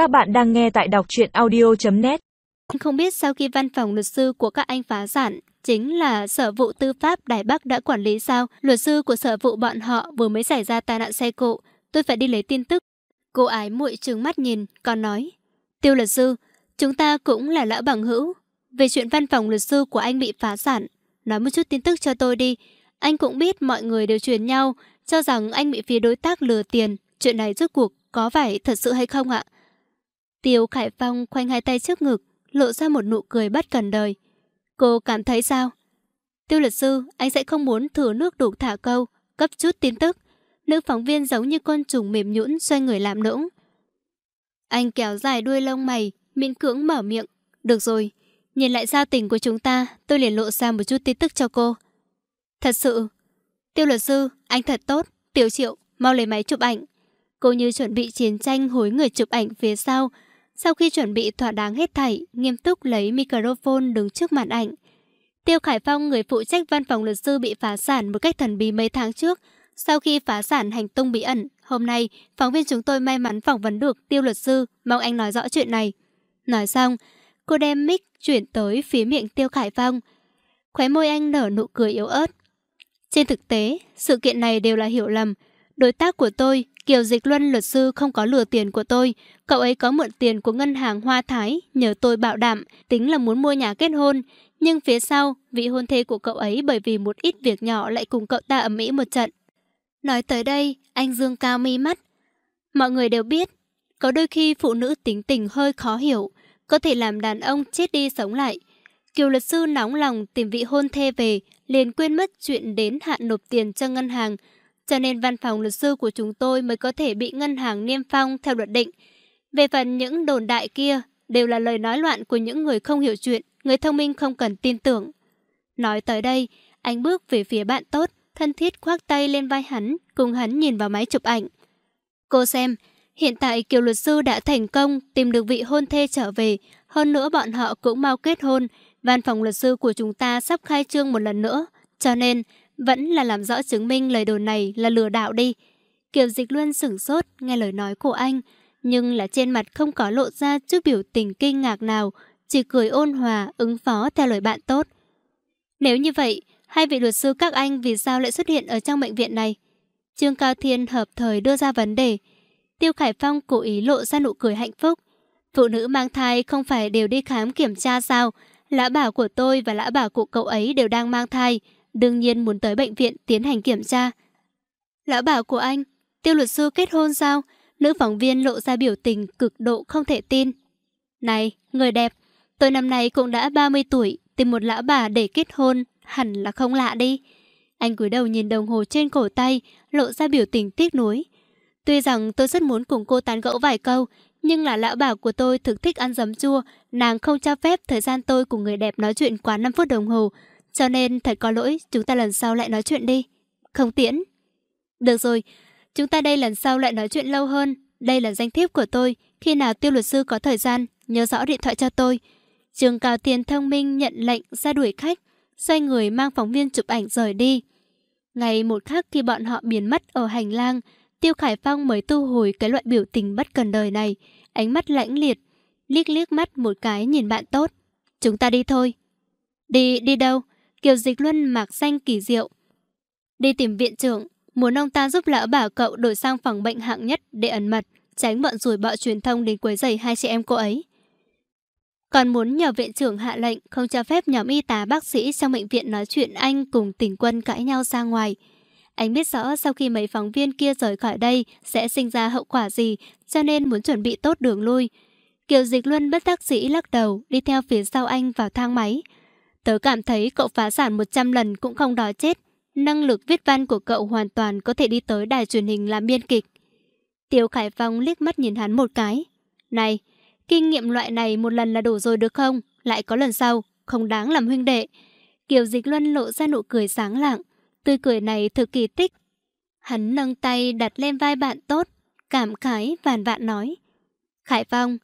Các bạn đang nghe tại đọc truyện audio.net Không biết sau khi văn phòng luật sư của các anh phá sản, chính là sở vụ tư pháp Đài Bắc đã quản lý sao? Luật sư của sở vụ bọn họ vừa mới xảy ra tai nạn xe cộ. Tôi phải đi lấy tin tức. Cô ái muội trừng mắt nhìn, còn nói. Tiêu luật sư, chúng ta cũng là lão bằng hữu. Về chuyện văn phòng luật sư của anh bị phá sản, nói một chút tin tức cho tôi đi. Anh cũng biết mọi người đều truyền nhau, cho rằng anh bị phía đối tác lừa tiền. Chuyện này rốt cuộc có phải thật sự hay không ạ? Tiêu Khải Phong khoanh hai tay trước ngực, lộ ra một nụ cười bất cần đời. Cô cảm thấy sao? Tiêu luật sư, anh sẽ không muốn thừa nước đục thả câu, cấp chút tin tức. Nữ phóng viên giống như con trùng mềm nhũn xoay người làm nũng. Anh kéo dài đuôi lông mày, miễn cưỡng mở miệng. Được rồi, nhìn lại giao tình của chúng ta, tôi liền lộ ra một chút tin tức cho cô. Thật sự, tiêu luật sư, anh thật tốt. Tiểu triệu, mau lấy máy chụp ảnh. Cô như chuẩn bị chiến tranh hối người chụp ảnh phía sau. Sau khi chuẩn bị thỏa đáng hết thảy, nghiêm túc lấy microphone đứng trước màn ảnh. Tiêu Khải Phong, người phụ trách văn phòng luật sư bị phá sản một cách thần bí mấy tháng trước. Sau khi phá sản hành tung bí ẩn, hôm nay, phóng viên chúng tôi may mắn phỏng vấn được tiêu luật sư, mong anh nói rõ chuyện này. Nói xong, cô đem mic chuyển tới phía miệng tiêu Khải Phong. Khóe môi anh nở nụ cười yếu ớt. Trên thực tế, sự kiện này đều là hiểu lầm. Đối tác của tôi, Kiều Dịch Luân luật sư không có lừa tiền của tôi. Cậu ấy có mượn tiền của ngân hàng Hoa Thái, nhờ tôi bảo đảm, tính là muốn mua nhà kết hôn. Nhưng phía sau, vị hôn thê của cậu ấy bởi vì một ít việc nhỏ lại cùng cậu ta ẩm mỹ một trận. Nói tới đây, anh dương cao mi mắt. Mọi người đều biết, có đôi khi phụ nữ tính tình hơi khó hiểu, có thể làm đàn ông chết đi sống lại. Kiều luật sư nóng lòng tìm vị hôn thê về, liền quên mất chuyện đến hạn nộp tiền cho ngân hàng, cho nên văn phòng luật sư của chúng tôi mới có thể bị ngân hàng niêm phong theo luật định. Về phần những đồn đại kia, đều là lời nói loạn của những người không hiểu chuyện, người thông minh không cần tin tưởng. Nói tới đây, anh bước về phía bạn tốt, thân thiết khoác tay lên vai hắn, cùng hắn nhìn vào máy chụp ảnh. Cô xem, hiện tại Kiều luật sư đã thành công tìm được vị hôn thê trở về, hơn nữa bọn họ cũng mau kết hôn, văn phòng luật sư của chúng ta sắp khai trương một lần nữa, cho nên vẫn là làm rõ chứng minh lời đồn này là lừa đảo đi. Kiều Dịch Luân sửng sốt nghe lời nói của anh, nhưng là trên mặt không có lộ ra chút biểu tình kinh ngạc nào, chỉ cười ôn hòa, ứng phó theo lời bạn tốt. Nếu như vậy, hai vị luật sư các anh vì sao lại xuất hiện ở trong bệnh viện này? Trương Cao Thiên hợp thời đưa ra vấn đề. Tiêu Khải Phong cố ý lộ ra nụ cười hạnh phúc. Phụ nữ mang thai không phải đều đi khám kiểm tra sao? Lã bảo của tôi và lã bảo của cậu ấy đều đang mang thai đương nhiên muốn tới bệnh viện tiến hành kiểm tra. Lão bảo của anh, tiêu luật sư kết hôn sao? Nữ phóng viên lộ ra biểu tình cực độ không thể tin. Này, người đẹp, tôi năm nay cũng đã 30 tuổi, tìm một lão bà để kết hôn, hẳn là không lạ đi. Anh cúi đầu nhìn đồng hồ trên cổ tay, lộ ra biểu tình tiếc nuối. Tuy rằng tôi rất muốn cùng cô tán gẫu vài câu, nhưng là lão bảo của tôi thực thích ăn giấm chua, nàng không cho phép thời gian tôi cùng người đẹp nói chuyện quá 5 phút đồng hồ, cho nên thật có lỗi, chúng ta lần sau lại nói chuyện đi. Không tiễn. Được rồi, chúng ta đây lần sau lại nói chuyện lâu hơn. Đây là danh thiếp của tôi. Khi nào tiêu luật sư có thời gian, nhớ rõ điện thoại cho tôi. Trường Cao Tiền thông minh nhận lệnh ra đuổi khách, xoay người mang phóng viên chụp ảnh rời đi. Ngày một khắc khi bọn họ biến mất ở hành lang, Tiêu Khải Phong mới tu hồi cái loại biểu tình bất cần đời này, ánh mắt lãnh liệt, liếc liếc mắt một cái nhìn bạn tốt. Chúng ta đi thôi. Đi, đi đâu? Kiều Dịch Luân mặc xanh kỳ diệu. Đi tìm viện trưởng, muốn ông ta giúp lão bảo cậu đổi sang phòng bệnh hạng nhất để ẩn mật, tránh bọn rủi bọ truyền thông đến quấy rầy hai chị em cô ấy. Còn muốn nhờ viện trưởng hạ lệnh không cho phép nhóm y tá bác sĩ trong bệnh viện nói chuyện anh cùng tỉnh quân cãi nhau ra ngoài. Anh biết rõ sau khi mấy phóng viên kia rời khỏi đây sẽ sinh ra hậu quả gì, cho nên muốn chuẩn bị tốt đường lui. Kiều Dịch Luân bất đắc dĩ lắc đầu, đi theo phía sau anh vào thang máy. Tớ cảm thấy cậu phá sản 100 lần cũng không đói chết. Năng lực viết văn của cậu hoàn toàn có thể đi tới đài truyền hình làm biên kịch. Tiêu Khải Phong liếc mắt nhìn hắn một cái. Này, kinh nghiệm loại này một lần là đủ rồi được không? Lại có lần sau, không đáng làm huynh đệ. Kiều Dịch Luân lộ ra nụ cười sáng lạng. Tươi cười này thực kỳ tích. Hắn nâng tay đặt lên vai bạn tốt, cảm khái vàn vạn nói. Khải Phong,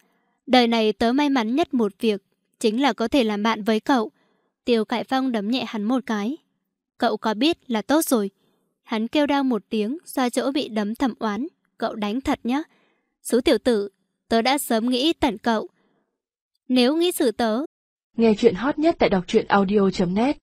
đời này tớ may mắn nhất một việc, chính là có thể làm bạn với cậu. Tiêu Cải Phong đấm nhẹ hắn một cái. Cậu có biết là tốt rồi. Hắn kêu đau một tiếng, xoa chỗ bị đấm thầm oán. Cậu đánh thật nhá. Số tiểu tử, tớ đã sớm nghĩ tận cậu. Nếu nghĩ xử tớ, Nghe chuyện hot nhất tại đọc truyện audio.net